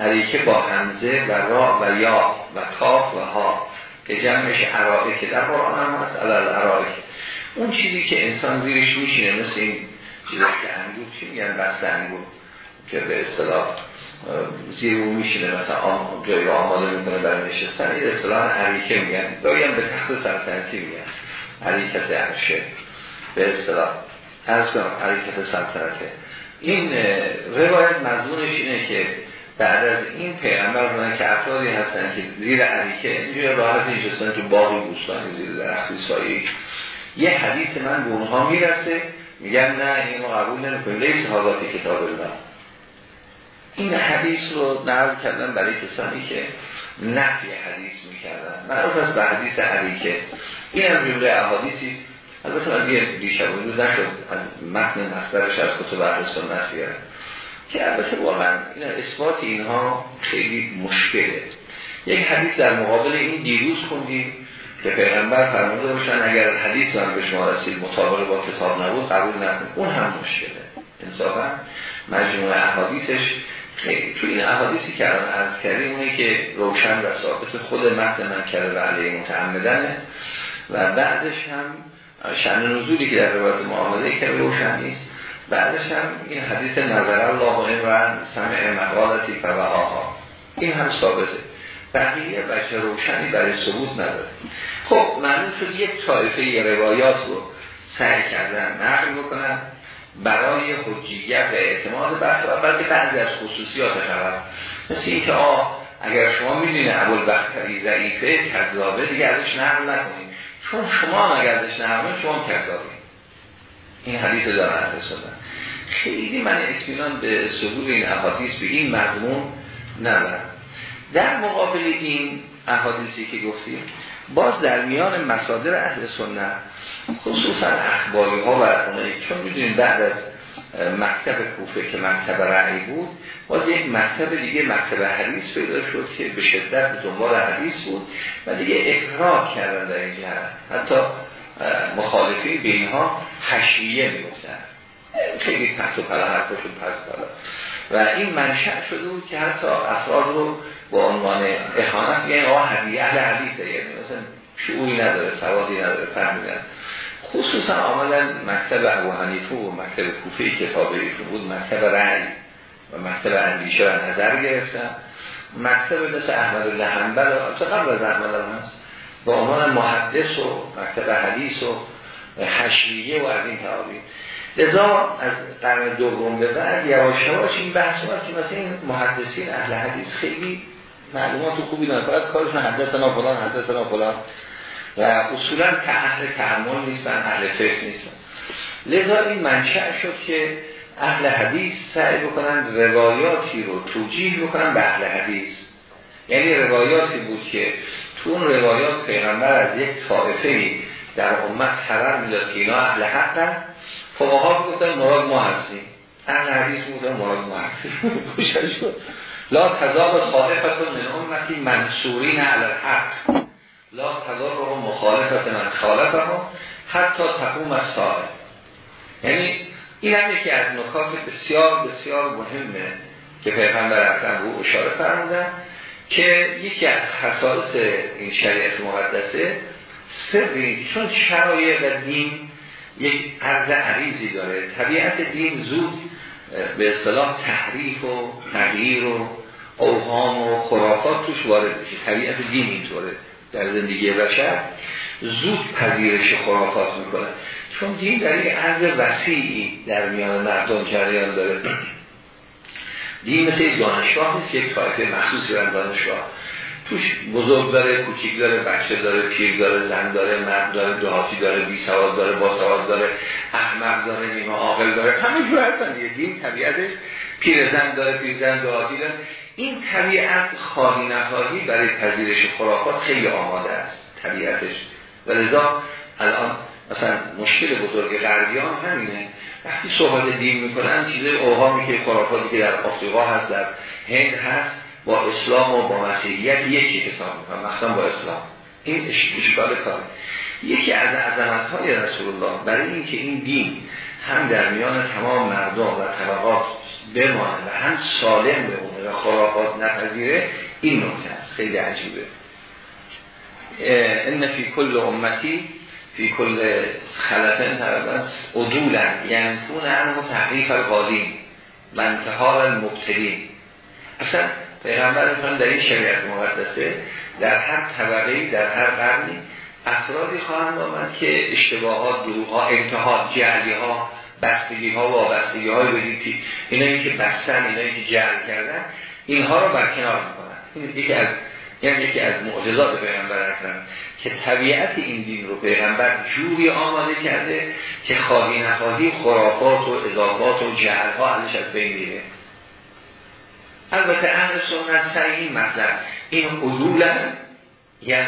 عریکه با همزه و را و یا و کاف و ها که جمعش عرائه که در قرآن هم هست علال اون چیزی که انسان زیرش میشینه مثل این چیزی که انگور چی میگن؟ بسته انگور که به اصطلاح زیر اون میشینه مثلا آم جایی آماده می‌کنه برای نشستن. این اصطلاح عریکه میگن. دایی هم به تخت سلطنتی میگن. عریکت عرشه. به اصطلاح. از کنم حرکت سلطنته. این روایت مضمونش اینه که بعد از این پیغمبر بودن که افرادی هستن که زیر عریکه اینجوری راحت نشستن تو باقی بوستانی زیر درختی سایی یه حدیث من به اونها می‌رسه. میگن نه اینو قبول نمی‌کنیم لیس حاضر کتاب الله. این حدیث رو نقل کردن برای کسانی که نفی حدیث می‌کردن. معروف است به حدیث عریکه این هم جمله احادیثی البته من یه دیشب روز نشد. از متن مصدرش از کتب اهل سنت که البته واقعا این اثبات اینها خیلی مشکله. یک حدیث در مقابل این دیروز خوندیم که پیغمبر فرموده باشن اگر حدیث هم به شما رسید مطابق با کتاب نبود قبول نکنید. اون هم مشکله. انصافا مجموعه احادیثش تو این احادیثی که الان عرض کردیم اونه که روشن و ثابت خود متن من کرده و علیه متعمدنه و بعدش هم شن نزولی که در روایت معامله که روشن نیست. بعدش هم این حدیث نظر الله و سمع مقالتی فبعاها این هم ثابته. بقیه بچه روشنی برای ثبوت نداره. خب معلوم شد یک طایفه روایات رو سعی کردن نقل بکنن. برای حجیت و اعتماد بحث و بلکه بعضی از خصوصیات خبر. مثل اینکه آه اگر شما می‌دونید اول بختری ضعیفه کذابه دیگه ازش نقل نکنید. چون شما اگر ازش نقل شما کذابه این حدیث دارن رسولن خیلی من اطمینان به صدور این احادیث به این مضمون ندارم. در مقابل این احادیثی که گفتیم باز در میان مصادر اهل سنت خصوصا اخباری ها و اونایی چون می‌دونیم بعد از مکتب کوفه که مکتب رعی بود باز یک مکتب دیگه مکتب حدیث پیدا شد که به شدت به دنبال حدیث بود و دیگه اقرار کردن در این جهت. حتی مخالفین به اینها حشیه می‌گفتن. خیلی پس و پلا حرفشون پس پلا. و این منشأ شده بود که حتی افراد رو با عنوان اخانت یعنی آقا حدیث اهل حدیثه یعنی مثلا شعوری نداره سوادی نداره فهمیدن. خصوصا آمدن مکتب ابو حنیفه و مکتب کوفه کتاب ایشون بود مکتب رعی و مکتب اندیشه و نظر گرفتن. مکتب مثل احمد الله حنبل تا قبل از احمد هست با عنوان محدث و مکتب حدیث و حشریه و از این تعابیر. لذا از قرن دوم به بعد یواش یواش این بحث که مثلا این محدثین اهل حدیث خیلی معلومات خوبی دارن. فقط کارشون حدثنا فلان حدثنا فلان. و اصولا اهل تعمل نیستن اهل فقه نیستن لذا این منشأ شد که اهل حدیث سعی بکنن روایاتی رو توجیه بکنن به اهل حدیث. یعنی روایاتی بود که تو اون روایات پیغمبر از یک طائفه در امت خبر می‌داد که اینا اهل حق فقها گفتن مراد ما هستیم. اهل حدیث بودن مراد ما هستیم. [laughs] لا تضاد خالفتون من امتی منصورین علی الحق. لا تضار مخالفت من خالفه حتی تقوم از سال یعنی این هم یکی از نکات بسیار بسیار مهمه که پیغمبر اکرم رو اشاره فرمودن که یکی از خصائص این شریعت مقدسه سری چون شرایع و دین یک عرض عریضی داره طبیعت دین زود به اصطلاح تحریف و تغییر و اوهام و خرافات توش وارد میشه. طبیعت دین اینطوره. در زندگی بشر زود پذیرش خرافات می‌کنه. چون دین در یک عرض وسیعی در میان مردم جریان داره. دین مثل یک دانشگاه نیست یک طایفه مخصوصی در دانشگاه. توش بزرگ داره کوچیک داره بچه داره پیر داره زن داره مرد داره دهاتی داره بی سواد داره با سواد داره احمق داره نیمه عاقل داره. همه جو هستن دین طبیعتش پیر زن داره پیر زن دهاتی داره. این طبیعت خواهی نخواهی برای پذیرش خرافات خیلی آماده است طبیعتش. و لذا الان مثلا مشکل بزرگ غربیان همینه. وقتی صحبت دین می‌کنن چیزای اوهامی که خرافاتی که در آفریقا هست در هند هست با اسلام و با مسیحیت یکی حساب می‌کنن مثلا با اسلام. این اشکال کار. یکی از عظمت های رسول الله برای اینکه این دین هم در میان تمام مردم و طبقات بمانه و هم سالم بمونه و خرافات نپذیره این نکته است. خیلی عجیبه. ان فی کل امتی فی کل خلفن عدولن یعنی کون عنه تحریف القالین و انتحار المبتلین. اصلا پیغمبر می‌کنم در این شریعت مقدسه در هر طبقه در هر قرنی افرادی خواهند آمد که اشتباهات دروغ ها انتحاد جعلی ها بستگی ها وابستگی های بدید اینایی که بستن اینایی که جعل کردن اینها رو برکنار می‌کنن. این یکی از یعنی یکی از معجزات پیغمبر اکرم که طبیعت این دین رو پیغمبر جوری آماده کرده که خواهی نخواهی خرافات و اضافات و جعل ها ازش از بین میره. البته اهل سنت سعی این مطلب. این حدولا یعنی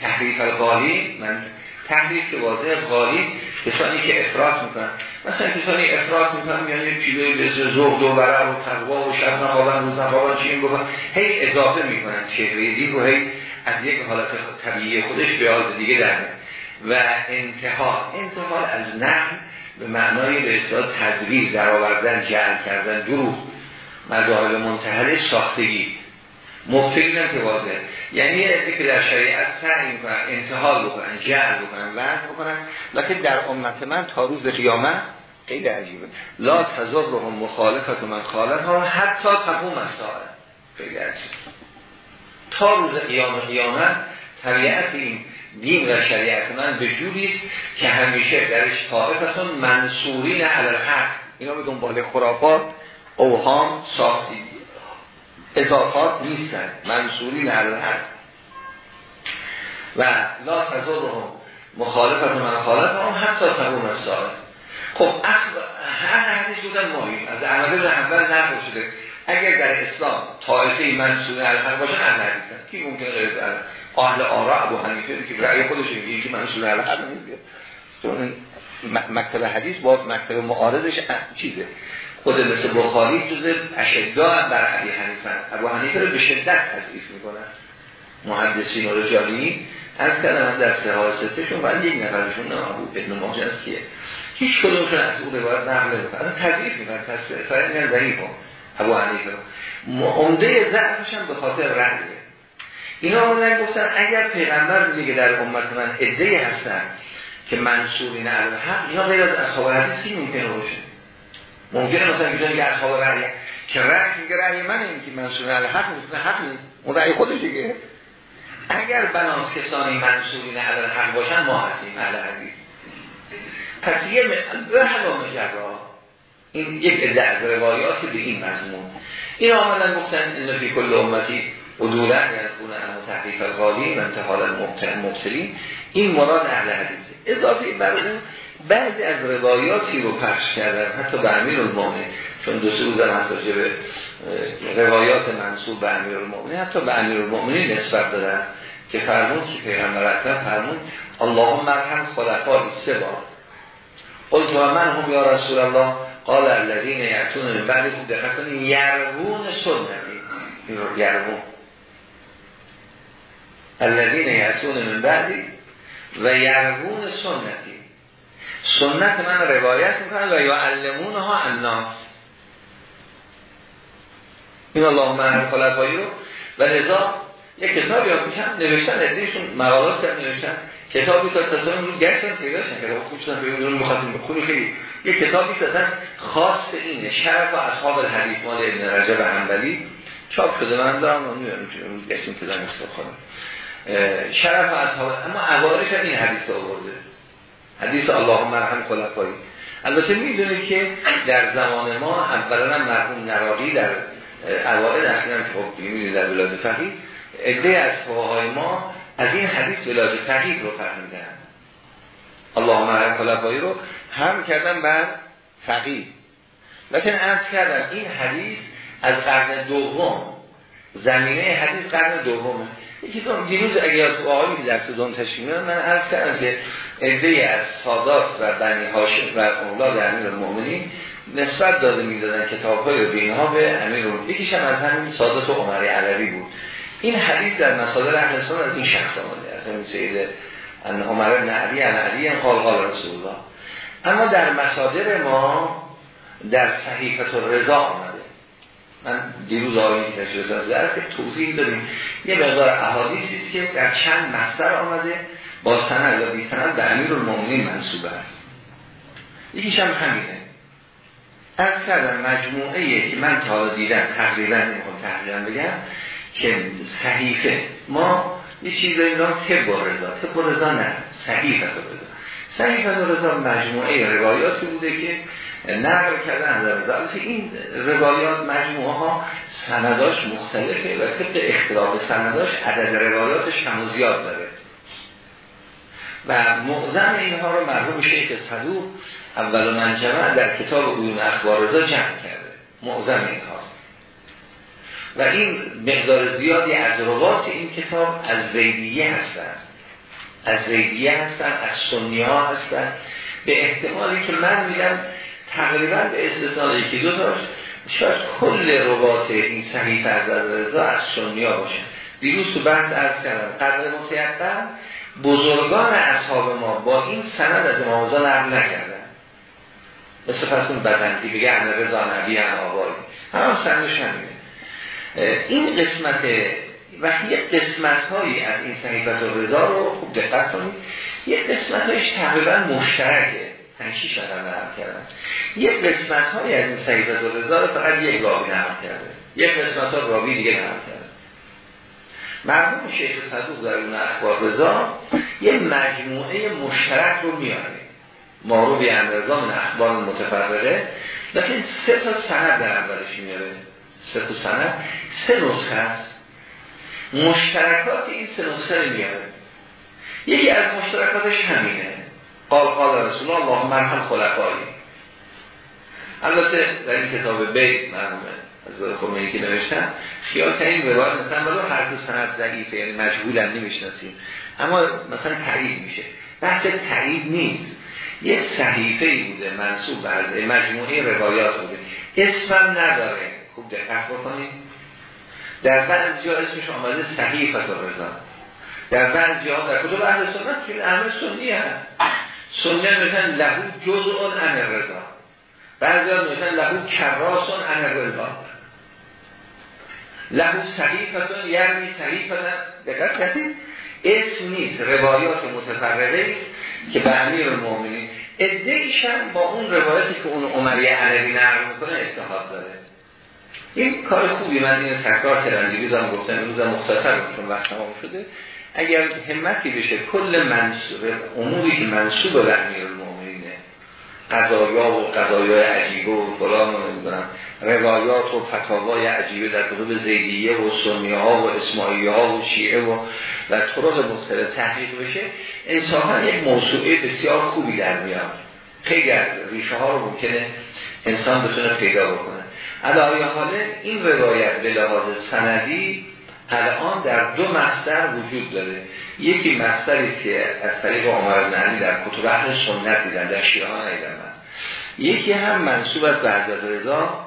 تحریف الغالی من تحریف که واضح غالی کسانی که افراط می‌کنن. مثلا کسانی افراط می‌کنن یعنی یک چیزایی به زهد و ورع و تقوا و شب نقابن روز نقابن چی این هی اضافه می‌کنن. چهره دین رو هی از یک حالت طبیعی خودش به حالت دیگه در و انتها انتها از نحن به معنای به اصطلاح در آوردن جعل کردن دروغ مذاهب منتحله ساختگی. مبتلین هم که واضح یعنی یه که در شریعت سعی می‌کنن انتحال بکنن جعل بکنن وحد بکنن. لکه در امت من تا روز قیامت خیلی عجیبه. لا تضر رو هم مخالفت و من خالف ها حتی تقوم مسائل خیلی عجیبه. تا روز قیام قیامت طبیعت این دین و شریعت من به جوری که همیشه درش طائفتون منصورین علی الحق. اینا به دنبال خرافات اوهام ساختی اضافات نیستن. منصورین علی الحق و لا تزرهم مخالفت من خالف هم حتی تقوم الساعه خب هر حدیث بودن ماهی. از احمد اول نقل شده. اگر در اسلام طایفه منصور الحق باشن اهل حدیثن کی ممکنه غیر از اهل آراء ابو حنیفه که رأی خودش میگه که منصور الحق نیست چون مکتب حدیث با مکتب معارضش چیزه. خود مثل بخاری جز اشدا بر علی حنیفه ابو حنیفه رو به شدت تضعیف می‌کنن. محدثین و رجالی از کلمه در سه ها ستشون ولی یک نفرشون نه ابو ابن ماجه است که هیچ کدومشون از او روایت نقل نمی‌کنه اصلا تضعیف می‌کنن. تصریح فرق ضعیف ابو حنیفه عمده ضعفش هم به خاطر رنگه اینا آمدن گفتن اگر پیغمبر میگه که در امت من ادعی هستن که منصورین علی حق اینا غیر از اصحاب حدیث ممکنه باشه. ممکنه مثلا بگن که اصحاب رأی که رأی میگه رأی من این که منصورین علی حق نیست حق نیست. اون رأی خودش دیگه. اگر بناس کسانی منصورین علی حق باشن ما هستیم علی حدیث. پس یه رحل و مجرا. این یک عده روایات به این مضمون. این آمدن گفتن این فی کل امتی عدولا یعنی خونه اما تحریف الغالی و انتحال المبتلین. این مراد اهل حدیثه. اضافه بر اون بعضی از روایاتی رو پخش کردن؟ حتی به امیر المومن چون دو سه روز هم به روایات منصوب به امیر المومن حتی به امیر المومنی نسبت دادن که فرمون که پیغمبر اکرم فرمون اللهم مرحم خلفای سه بار قلت و من هم یا رسول الله؟ قال الذين یعتون من بعد خوب دقت کنید یرغون سنتی این رو یرغون الذين یعتون من بعدی و یرغون سنتی سنت من روایت می‌کنن و یعلمون ها الناس. این اللهم مرحم خلفایی رو و لذا یک کتابی هم میشن نوشتن ادیشون مقالات هم نوشتن. کتابی تا تصمیم رو گشتن پیداشن که خوب شدن به اون بخواستیم بخونی خیلی یک کتابی اصلا خاص اینه شرف و اصحاب الحدیث. مال ابن رجب حنبلی. چاپ شده من دارم من چون روز گشتیم دارم کنم شرف و اصحاب اما اوارش هم این حدیث آورده. حدیث اللهم مرحم خلفایی. البته می‌دونید که در زمان ما اولا مرحوم نراقی در اوائل که خب می‌دونید در ولاد فقیه عده از فقهای ما از این حدیث ولاد فقیه رو فهمیدن. اللهم مرحم خلفایی رو هم کردن بر فقیه. لیکن ارز کردم این حدیث از قرن دوم زمینه حدیث قرن دومه. یکی دوم دیروز اگر آقایی که در سودان تشکیل من عرض کردم که عده از سادات و بنی هاشم و اولاد امیر المؤمنین نسبت داده می‌دادن کتاب های رو اینها به امیر یکیش هم از همین سادات و عمر علوی بود این حدیث در مسادر اهل از این شخص آمده از همین سید عمر بن علی عن علی قال قال رسول الله اما در مسادر ما در صحیفت رضا آمده من دیروز آیه تشریف که توضیح دادیم یه مقدار احادیثی است که در چند مصدر آمده با سند یا بی سند به امیر المؤمنین منصوبه است. یکیش هم همینه. از کردم مجموعه که من تا دیدم تقریبا نمی‌خوام تقریبا بگم که صحیفه. ما یه چیز داریم نام طب و رضا. طب و رضا نه صحیفه و رضا. صحیفه و رضا مجموعه روایاتی بوده که نقل کردن از رضا. این روایات مجموعه ها سنداش مختلفه و طبق اختلاف سنداش عدد روایاتش هم زیاد داره. و معظم اینها رو مرحوم شیخ صدوق اول منجمع در کتاب قیوم اخبار رضا جمع کرده. معظم اینها. و این مقدار زیادی از روات این کتاب از زیدیه هستن. از زیدیه هستن از سنی ها هستن. به احتمالی که من میگم تقریبا به استثناء یکی دو تاش شاید کل روات این صحیفه از رضا از سنی ها باشن دیروز تو بحث ارز کردم قبل متیقن بزرگان اصحاب ما با این سند از امام رضا نقل نکردن. مثل فرسون بدنتی بگه ان رضا نبی ان آبایی هم سندش همینه. این قسمت وقتی یک قسمت هایی از این صحیفت رضا رو خوب دقت کنید یک قسمت هایش تقریبا مشترکه. هنشی شدن نرم کردن. یک قسمت هایی از این صحیفت رضا رو فقط یک راوی نرم کرده. یک قسمت ها راوی دیگه نرم کرده. مرموم شیخ صدوق در اون اخبار رضا یه مجموعه مشترک رو میاره. ما رو اندازه من اخبار متفرقه. لیکن سه تا سند در اولش میاره. سه تا سند. سه نسخه است. مشترکات این سه نسخه رو میاره. یکی از مشترکاتش همینه. قال قال رسول الله مرحم خلقایی البته در این کتاب بیت مرحومه. از خمینی که نوشتن. خیال این روایت مثلا بلا هر دو سند ضعیفه یعنی مجهول هم نمی‌شناسیم. اما مثلا تایید میشه. بحث تایید نیست. یک صحیفه ای بوده منصوب از مجموعه روایات بوده. اسمم نداره. خوب دقت بکنید. در بعض جا اسمش آمده صحیفه رضا در بعض جا در کتب اهل سنت که اهل سنی هست سنی هم لهو جزء عن رضا بعضی ها میگن لهو کراسون عن رضا لهو صحیفتون یعنی صحیفتون. دقت کردید؟ اسم نیست روایات متفرقه است که به امیر المؤمنین. ادهیشن با اون روایتی که اون عمری علوی نقل می‌کنه اتحاد داره. این کار خوبی من این تکرار کردم. هم گفتم امروز مختصر چون وقت تمام شده. اگر همتی بشه کل منصوب اموری که منصوب به امیر المؤمنینه قضایا و قضایای عجیبه و فلان و نمی‌دونم. روایات و فتاوای عجیبه در کتب زیدیه و سنیه ها و اسماعیه ها و شیعه و و طرق مختلف تحقیق بشه. انصافا یک موضوعه بسیار خوبی در میاد. خیلی از ریشه ها رو ممکنه انسان بتونه پیدا بکنه. علایه حاله این روایت به لحاظ سندی الان در دو مصدر وجود داره. یکی مصدری که از طریق عمر بن علی در کتب اهل سنت دیدن در شیعه ها نیدن یکی هم منصوب از از رضا.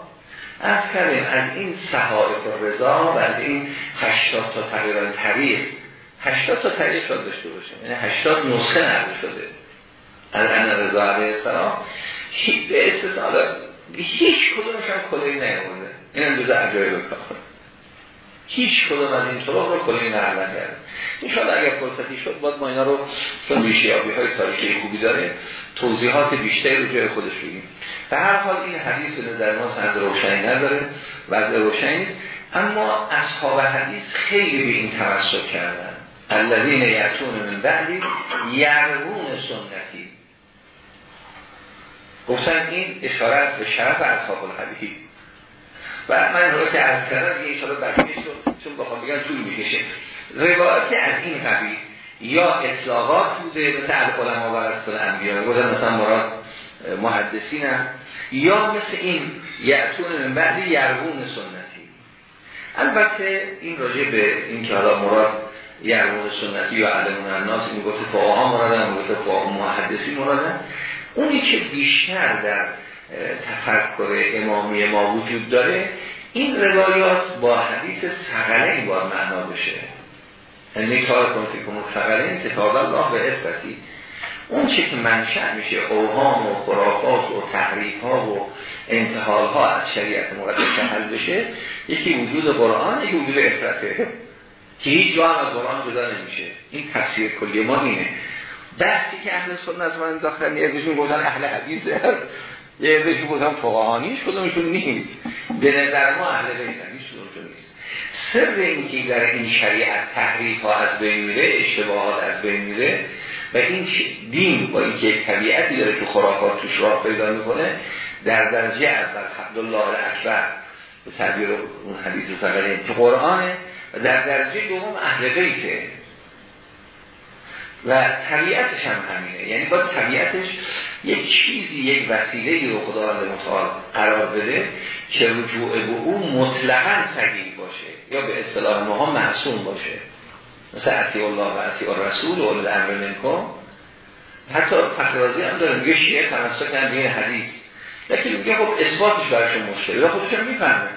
از کردیم از این صحائف رضا و از این 80 تا تقریبا طریق. 80 تا طریق شاد داشته باشه یعنی 80 نسخه نقل شده. از ان رضا علیه السلام. به استثال هیچ کدومش هم کلی نیامده. این هم جز عجایب کار. هیچ کدوم از این طرق رو کلی نقل نکرده اینشالا اگر فرصتی شد باید ما اینا رو چون ریشیابی های تاریخی خوبی داره توضیحات بیشتری رو جای خودش بگیم به هر حال این حدیث در ما سند روشنی نداره. وضع روشنی اما اصحاب حدیث خیلی به این توسط کردن. الذین یعتون من بعدی یرون سنتی. گفتن این اشارت به شرف اصحاب الحدیث. و من رو که از کردم یه اشاره بقیه شد چون بخوام بگم طول می‌کشه. روایتی از این قبیل یا اطلاقات بوده مثل القلم و رسول انبیا گفتن مثلا مراد محدثین هم یا مثل این یعتون من بعدی یرغون سنتی. البته این راجع به این که حالا مراد یرغون سنتی یا علمون الناس این گفته فقها مرادن این گفته فقها محدثی مرادن. اونی که بیشتر در تفکر امامی ما وجود داره این روایات با حدیث سقلین باید معنا بشه. یعنی کار کنید که سقلین کتاب الله به اسفتی اون چی که منشأ میشه اوهام و خرافات و تحریف ها و انتحال ها از شریعت مقدس حل بشه یکی وجود قرآن یکی وجود افرته که هیچ جا هم از قرآن جدا نمیشه. این تفسیر کلی ما اینه. بحثی که اهل سنت من داخل یه گفتن اهل حدیثه. یه عدهش بودم فقهانیش کدومشون نیست. به نظر ما اهل بیتن نیست. سر اینکه در این شریعت تحریف ها از بین میره اشتباهات از بین میره و این دین با اینکه یک طبیعتی داره که خرافات توش راه پیدا می‌کنه در درجه اول عبدالله اکبر به تعبیر اون حدیث سقلی که قرآنه و در درجه دوم اهل بیته. و طبیعتش هم همینه. یعنی با طبیعتش یک چیزی یک وسیله رو خداوند متعال قرار بده که رجوع به او مطلقا صحیح باشه یا به اصطلاح ما معصوم باشه. مثل عطی الله و عطی رسول و الامر منکن حتی فخرازی هم داره میگه شیعه تمسک کردن این حدیث. لیکن میگه خب اثباتش برشون مشکلی و خودشون می‌فهمه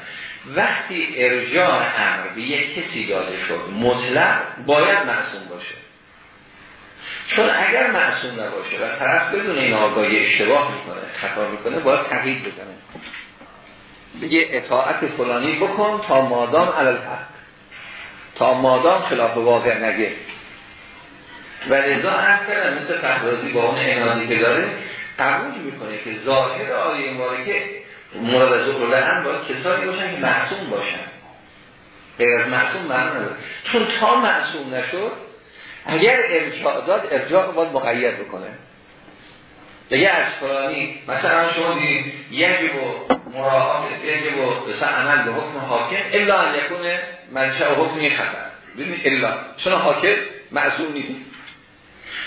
وقتی ارجاع امر به یک کسی داده شد مطلق باید معصوم باشه. چون اگر معصوم نباشه و طرف بدون این آگاهی اشتباه می‌کنه خطا می‌کنه باید تقیید بزنه. بگه اطاعت فلانی بکن تا مادام علال حق تا مادام خلاف واقع نگه. و لذا عرض کردن مثل فهرازی با اون انادی که داره قبول می‌کنه که ظاهر آیه مبارکه مراد از هم باید کسانی باشن که معصوم باشن. غیر از معصوم نداره چون تا معصوم نشد اگر ارجاع داد ارجاع باید مقید بکنه. بگه از فلانی مثلا شما دیدید یکی با مراعات یکی با مثلا عمل به حکم حاکم الا ان یکون منشأ حکمی خطر ببینید الا. چون حاکم معصوم نیست.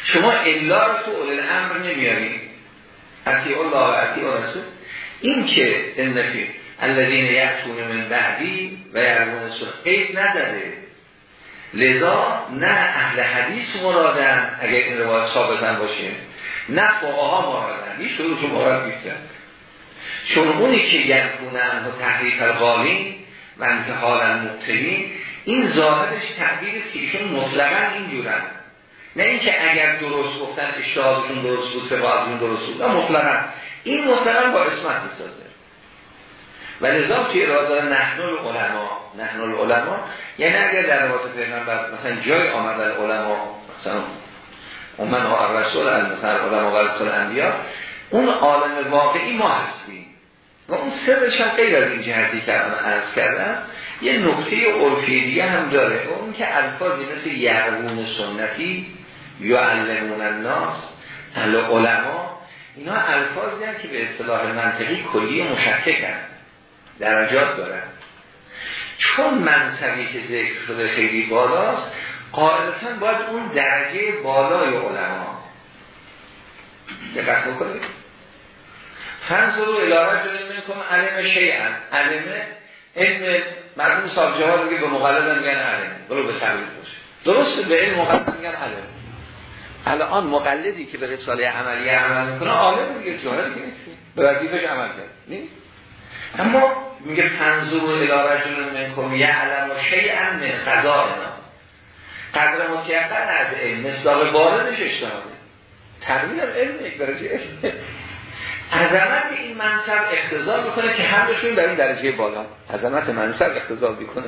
شما الا رو تو اول امر نمیارید اتی الله و اتی رسول. این که الذین یأتون من بعدی و یعلمون قید نداره. لذا نه اهل حدیث مرادن اگر این روایت ثابتن باشه نه فقها مرادن. هیچ رو مراد نیستن چون اونی که یکونن و تحریف القالین و انتحال المبتلین این ظاهرش تعبیر است که ایشون مطلقا اینجورن. نه اینکه اگر درست گفتن اشتهادشون درست بود فقهاتشون درست بود مطلقا. این مطلقا با اسمت می‌سازه. و لذا توی رازار نحن العلماء. نحن العلماء. یعنی اگر در روایت پیغمبر مثلا جای آمد العلماء مثلا من ها رسول مثلا علماء و رسول انبیا اون عالم واقعی ما هستیم. و اون سرش هم غیر از این جهتی که الان عرض کردم یه نکته عرفی دیگه هم داره. اون که الفاظی مثل یعرون سنتی یا علمون الناس علما اینا الفاظی که به اصطلاح منطقی کلی مشککن. درجات دارن. چون منصبی که ذکر شده خیلی بالاست قاعدتا باید اون درجه بالای علما. دقت بکنید. فنظرو الهه جلوی می‌کنم علم شیعن. علم علم مردم صاحب جواب میگه به مقلد میگن علم. برو به تقلید باشه. درست به علم مقلد میگن علم. الان مقلدی که به رساله عملی عمل می‌کنه عالم دیگه جاهل نیست. به وظیفش عمل کرد. نیست؟ اما میگه فنظور و می‌کنم یه علم و شیعن من قضاینا قدر متیقن از علم. مصداق باردش اشتهاده تقلید علم یک درجه علم. عظمت این منصب اختزار می‌کنه که هر دوشون در این درجه بالا. عظمت منصب اختزار می‌کنه.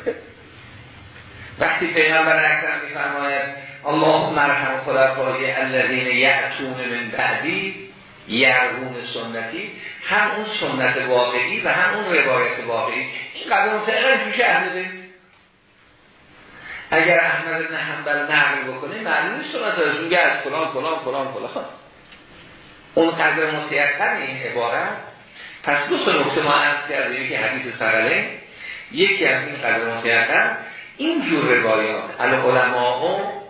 وقتی پیغمبر اکرم میفرماید اللهم مرحم خلفای الذین یعتون من بعدی یعرون سنتی هم اون سنت واقعی و هم اون روایت واقعی. این قبل متعقل میشه اهل اگر احمد بن حنبل نقل بکنه معلوم سنت از میگه از فلان فلان فلان فلان. اون قدر متیقن این عبارت. پس دو تا نکته ما عرض کردیم. یکی حدیث سرله یکی از این قدر متیقن این جور روایات العلماء و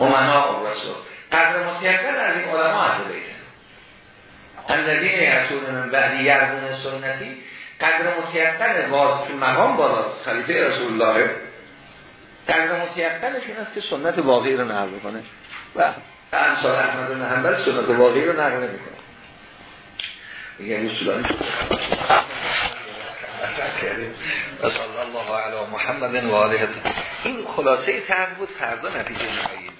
امنا و رسول قدر متیقن از این علماء از بیتن الذین یعتون من بعدی یرمون سنتی قدر متیقن واضح تو مقام بالاست خلیفه رسول الله قدر متیقنش این است که سنت واقعی رو نقل کنه و امثال احمد بن حنبل سنت واقعی رو نقل نمی‌کنه. میگه رسولانی و صلی الله علی محمد و آله. این خلاصه بود فردا نتیجه نهایی